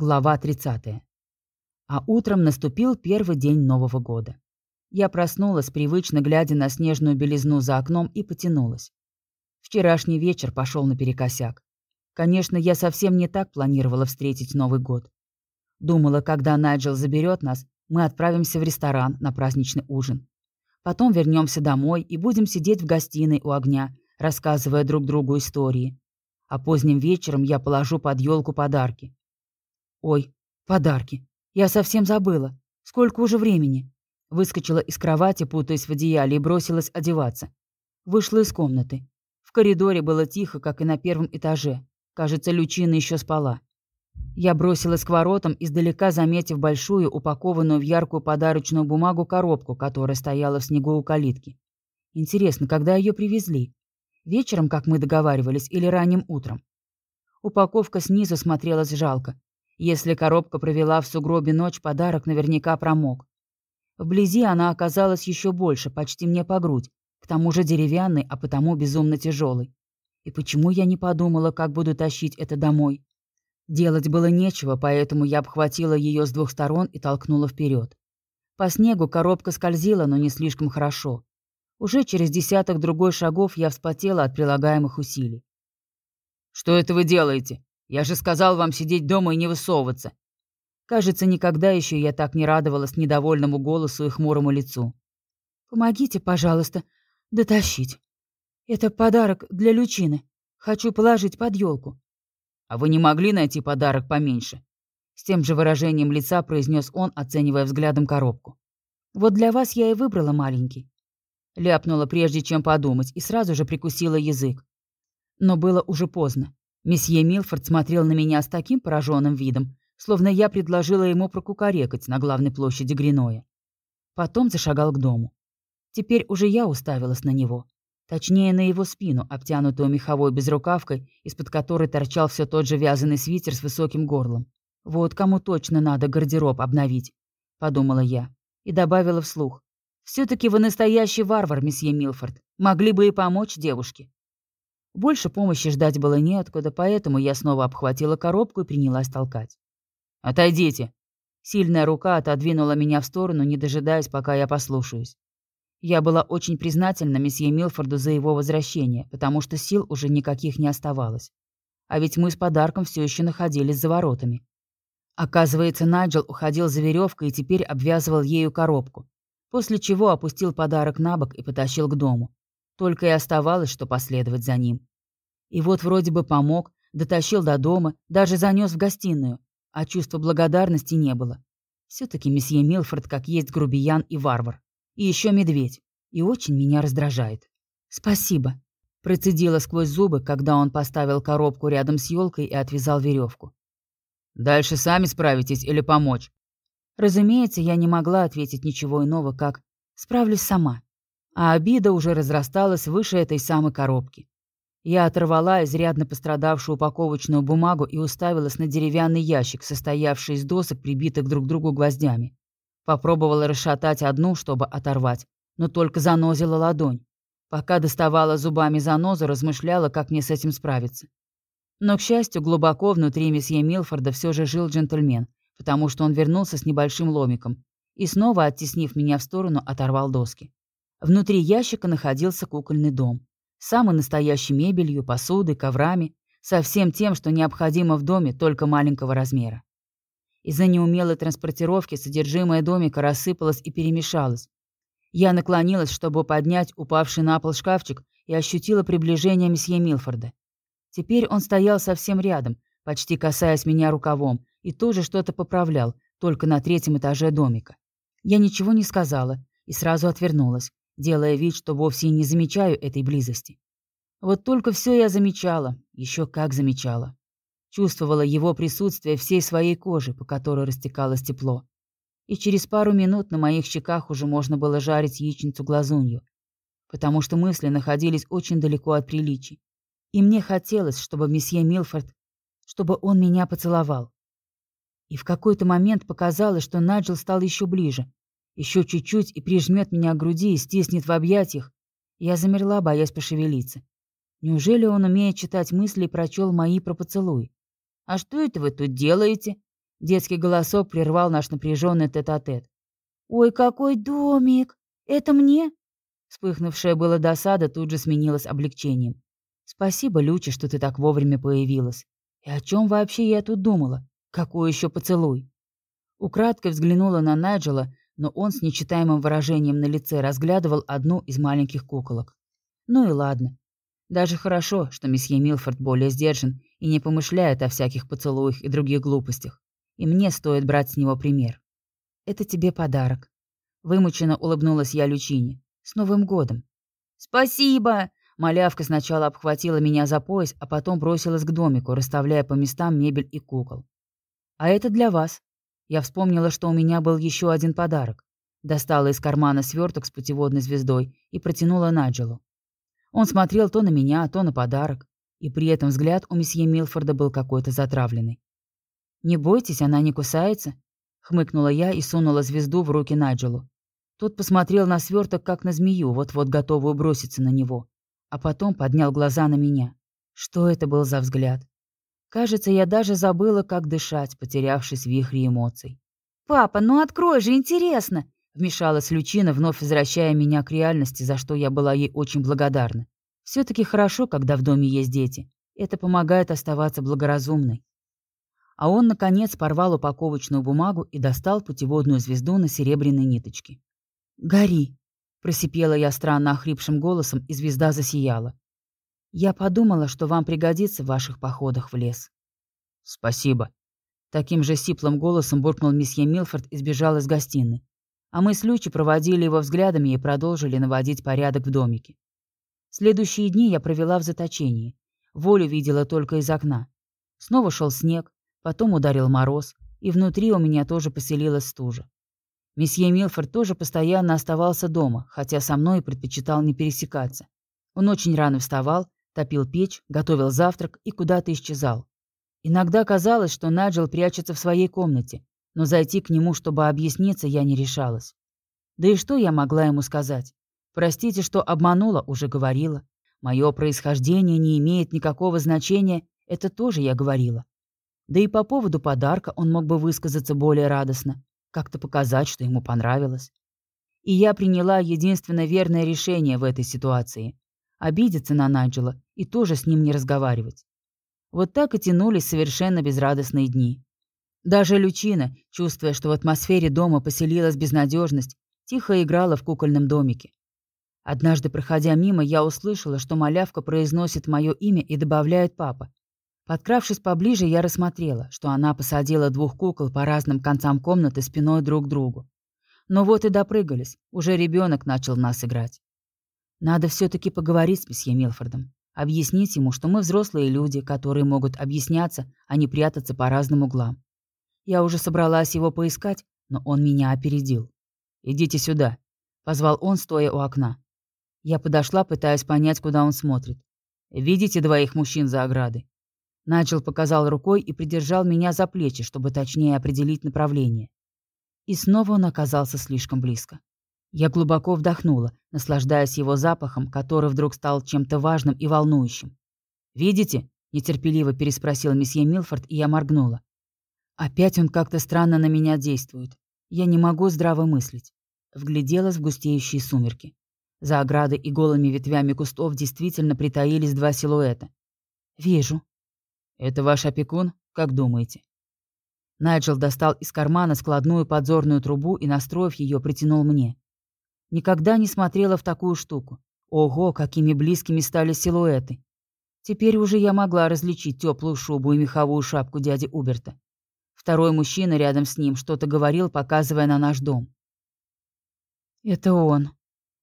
Глава 30. А утром наступил первый день Нового года. Я проснулась, привычно глядя на снежную белизну за окном, и потянулась. Вчерашний вечер пошел наперекосяк. Конечно, я совсем не так планировала встретить Новый год. Думала, когда Найджел заберет нас, мы отправимся в ресторан на праздничный ужин. Потом вернемся домой и будем сидеть в гостиной у огня, рассказывая друг другу истории. А поздним вечером я положу под елку подарки. Ой, подарки. Я совсем забыла. Сколько уже времени? Выскочила из кровати, путаясь в одеяле, и бросилась одеваться. Вышла из комнаты. В коридоре было тихо, как и на первом этаже. Кажется, Лючина еще спала. Я бросилась к воротам, издалека заметив большую, упакованную в яркую подарочную бумагу коробку, которая стояла в снегу у калитки. Интересно, когда ее привезли? Вечером, как мы договаривались, или ранним утром? Упаковка снизу смотрелась жалко. Если коробка провела в сугробе ночь, подарок наверняка промок. Вблизи она оказалась еще больше, почти мне по грудь, к тому же деревянной, а потому безумно тяжелой. И почему я не подумала, как буду тащить это домой? Делать было нечего, поэтому я обхватила ее с двух сторон и толкнула вперед. По снегу коробка скользила, но не слишком хорошо. Уже через десяток другой шагов я вспотела от прилагаемых усилий. «Что это вы делаете?» Я же сказал вам сидеть дома и не высовываться. Кажется, никогда еще я так не радовалась недовольному голосу и хмурому лицу. Помогите, пожалуйста, дотащить. Это подарок для Лючины. Хочу положить под елку. А вы не могли найти подарок поменьше? С тем же выражением лица произнес он, оценивая взглядом коробку. Вот для вас я и выбрала маленький. Ляпнула, прежде чем подумать, и сразу же прикусила язык. Но было уже поздно. Месье Милфорд смотрел на меня с таким пораженным видом, словно я предложила ему прокукарекать на главной площади Гриноя. Потом зашагал к дому. Теперь уже я уставилась на него. Точнее, на его спину, обтянутую меховой безрукавкой, из-под которой торчал все тот же вязаный свитер с высоким горлом. «Вот кому точно надо гардероб обновить», — подумала я. И добавила вслух. «Все-таки вы настоящий варвар, месье Милфорд. Могли бы и помочь девушке». Больше помощи ждать было неоткуда, поэтому я снова обхватила коробку и принялась толкать. «Отойдите!» Сильная рука отодвинула меня в сторону, не дожидаясь, пока я послушаюсь. Я была очень признательна месье Милфорду за его возвращение, потому что сил уже никаких не оставалось. А ведь мы с подарком все еще находились за воротами. Оказывается, Найджел уходил за веревкой и теперь обвязывал ею коробку, после чего опустил подарок на бок и потащил к дому. Только и оставалось, что последовать за ним. И вот вроде бы помог, дотащил до дома, даже занес в гостиную, а чувства благодарности не было. Все-таки месье Милфорд как есть грубиян и варвар. И еще медведь. И очень меня раздражает. «Спасибо», — процедила сквозь зубы, когда он поставил коробку рядом с елкой и отвязал веревку. «Дальше сами справитесь или помочь?» Разумеется, я не могла ответить ничего иного, как «справлюсь сама» а обида уже разрасталась выше этой самой коробки. Я оторвала изрядно пострадавшую упаковочную бумагу и уставилась на деревянный ящик, состоявший из досок, прибитых друг к другу гвоздями. Попробовала расшатать одну, чтобы оторвать, но только занозила ладонь. Пока доставала зубами занозу, размышляла, как мне с этим справиться. Но, к счастью, глубоко внутри месье Милфорда все же жил джентльмен, потому что он вернулся с небольшим ломиком и, снова оттеснив меня в сторону, оторвал доски. Внутри ящика находился кукольный дом. Самой настоящей мебелью, посудой, коврами, со всем тем, что необходимо в доме, только маленького размера. Из-за неумелой транспортировки содержимое домика рассыпалось и перемешалось. Я наклонилась, чтобы поднять упавший на пол шкафчик и ощутила приближение месье Милфорда. Теперь он стоял совсем рядом, почти касаясь меня рукавом, и тоже что-то поправлял, только на третьем этаже домика. Я ничего не сказала и сразу отвернулась, делая вид, что вовсе не замечаю этой близости. Вот только все я замечала, еще как замечала. Чувствовала его присутствие всей своей кожи, по которой растекалось тепло. И через пару минут на моих щеках уже можно было жарить яичницу-глазунью, потому что мысли находились очень далеко от приличий. И мне хотелось, чтобы месье Милфорд, чтобы он меня поцеловал. И в какой-то момент показалось, что Наджил стал еще ближе, еще чуть-чуть и прижмет меня к груди и стиснет в объятиях. Я замерла, боясь пошевелиться. Неужели он умеет читать мысли и прочел мои про поцелуй? «А что это вы тут делаете?» Детский голосок прервал наш напряженный тет-а-тет. «Ой, какой домик! Это мне?» Вспыхнувшая была досада тут же сменилась облегчением. «Спасибо, Люча, что ты так вовремя появилась. И о чем вообще я тут думала? Какой еще поцелуй?» Украдкой взглянула на Найджела, но он с нечитаемым выражением на лице разглядывал одну из маленьких куколок. Ну и ладно. Даже хорошо, что месье Милфорд более сдержан и не помышляет о всяких поцелуях и других глупостях. И мне стоит брать с него пример. Это тебе подарок. Вымученно улыбнулась я Лючине. С Новым годом. Спасибо! Малявка сначала обхватила меня за пояс, а потом бросилась к домику, расставляя по местам мебель и кукол. А это для вас. Я вспомнила, что у меня был еще один подарок. Достала из кармана сверток с путеводной звездой и протянула Наджелу. Он смотрел то на меня, то на подарок, и при этом взгляд у месье Милфорда был какой-то затравленный. «Не бойтесь, она не кусается», — хмыкнула я и сунула звезду в руки Наджелу. Тот посмотрел на сверток, как на змею, вот-вот готовую броситься на него, а потом поднял глаза на меня. Что это был за взгляд? Кажется, я даже забыла, как дышать, потерявшись в вихре эмоций. «Папа, ну открой же, интересно!» Вмешалась Лючина, вновь возвращая меня к реальности, за что я была ей очень благодарна. все таки хорошо, когда в доме есть дети. Это помогает оставаться благоразумной. А он, наконец, порвал упаковочную бумагу и достал путеводную звезду на серебряной ниточке. «Гори!» — просипела я странно охрипшим голосом, и звезда засияла. «Я подумала, что вам пригодится в ваших походах в лес». «Спасибо». Таким же сиплым голосом буркнул месье Милфорд и сбежал из гостиной. А мы с Лючи проводили его взглядами и продолжили наводить порядок в домике. Следующие дни я провела в заточении. Волю видела только из окна. Снова шел снег, потом ударил мороз, и внутри у меня тоже поселилась стужа. Месье Милфорд тоже постоянно оставался дома, хотя со мной предпочитал не пересекаться. Он очень рано вставал, топил печь, готовил завтрак и куда-то исчезал. Иногда казалось, что Наджел прячется в своей комнате, но зайти к нему, чтобы объясниться, я не решалась. Да и что я могла ему сказать? Простите, что обманула, уже говорила. Мое происхождение не имеет никакого значения, это тоже я говорила. Да и по поводу подарка он мог бы высказаться более радостно, как-то показать, что ему понравилось. И я приняла единственно верное решение в этой ситуации — обидеться на Найджела и тоже с ним не разговаривать. Вот так и тянулись совершенно безрадостные дни. Даже Лючина, чувствуя, что в атмосфере дома поселилась безнадежность, тихо играла в кукольном домике. Однажды, проходя мимо, я услышала, что малявка произносит мое имя и добавляет «папа». Подкравшись поближе, я рассмотрела, что она посадила двух кукол по разным концам комнаты спиной друг к другу. Но вот и допрыгались, уже ребенок начал нас играть. Надо все-таки поговорить с месье Милфордом, объяснить ему, что мы взрослые люди, которые могут объясняться, а не прятаться по разным углам. Я уже собралась его поискать, но он меня опередил. «Идите сюда», — позвал он, стоя у окна. Я подошла, пытаясь понять, куда он смотрит. «Видите двоих мужчин за оградой?» Начал показал рукой и придержал меня за плечи, чтобы точнее определить направление. И снова он оказался слишком близко. Я глубоко вдохнула, наслаждаясь его запахом, который вдруг стал чем-то важным и волнующим. «Видите?» — нетерпеливо переспросил месье Милфорд, и я моргнула. Опять он как-то странно на меня действует. Я не могу здраво мыслить. Вгляделась в густеющие сумерки. За оградой и голыми ветвями кустов действительно притаились два силуэта. «Вижу». «Это ваш опекун? Как думаете?» Найджел достал из кармана складную подзорную трубу и, настроив ее, притянул мне. Никогда не смотрела в такую штуку. Ого, какими близкими стали силуэты. Теперь уже я могла различить теплую шубу и меховую шапку дяди Уберта. Второй мужчина рядом с ним что-то говорил, показывая на наш дом. «Это он».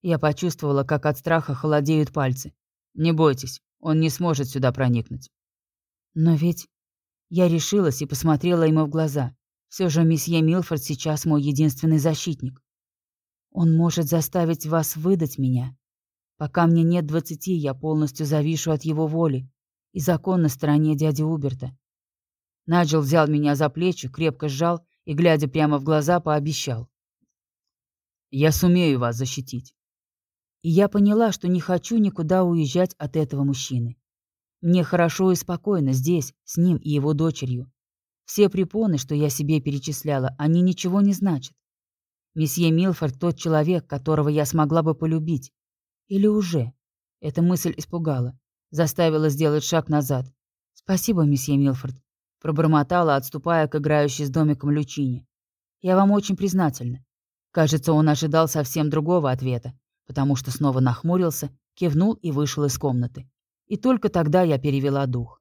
Я почувствовала, как от страха холодеют пальцы. «Не бойтесь, он не сможет сюда проникнуть». «Но ведь...» Я решилась и посмотрела ему в глаза. Все же месье Милфорд сейчас мой единственный защитник. Он может заставить вас выдать меня. Пока мне нет двадцати, я полностью завишу от его воли. И закон на стороне дяди Уберта. Наджил взял меня за плечи, крепко сжал и, глядя прямо в глаза, пообещал. «Я сумею вас защитить». И я поняла, что не хочу никуда уезжать от этого мужчины. Мне хорошо и спокойно здесь, с ним и его дочерью. Все препоны, что я себе перечисляла, они ничего не значат. Месье Милфорд тот человек, которого я смогла бы полюбить. Или уже. Эта мысль испугала, заставила сделать шаг назад. «Спасибо, месье Милфорд», — пробормотала, отступая к играющей с домиком Лючине. «Я вам очень признательна». Кажется, он ожидал совсем другого ответа, потому что снова нахмурился, кивнул и вышел из комнаты. И только тогда я перевела дух.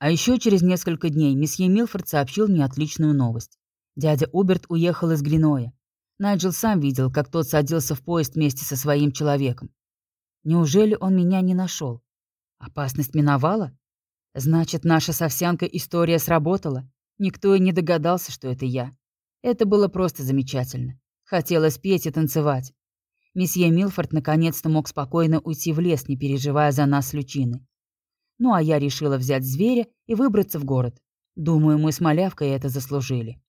А еще через несколько дней месье Милфорд сообщил мне отличную новость. Дядя Уберт уехал из Гриноя. Найджел сам видел, как тот садился в поезд вместе со своим человеком. Неужели он меня не нашел? Опасность миновала? Значит, наша с история сработала. Никто и не догадался, что это я. Это было просто замечательно. Хотелось петь и танцевать. Месье Милфорд наконец-то мог спокойно уйти в лес, не переживая за нас с Лючиной. Ну а я решила взять зверя и выбраться в город. Думаю, мы с малявкой это заслужили.